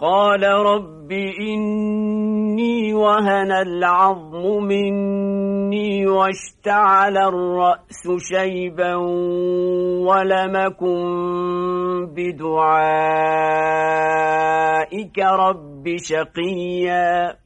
قال رب إني وهن العظم مني واشتعل الرأس شيبا ولمكن بدعائك رب شقيا.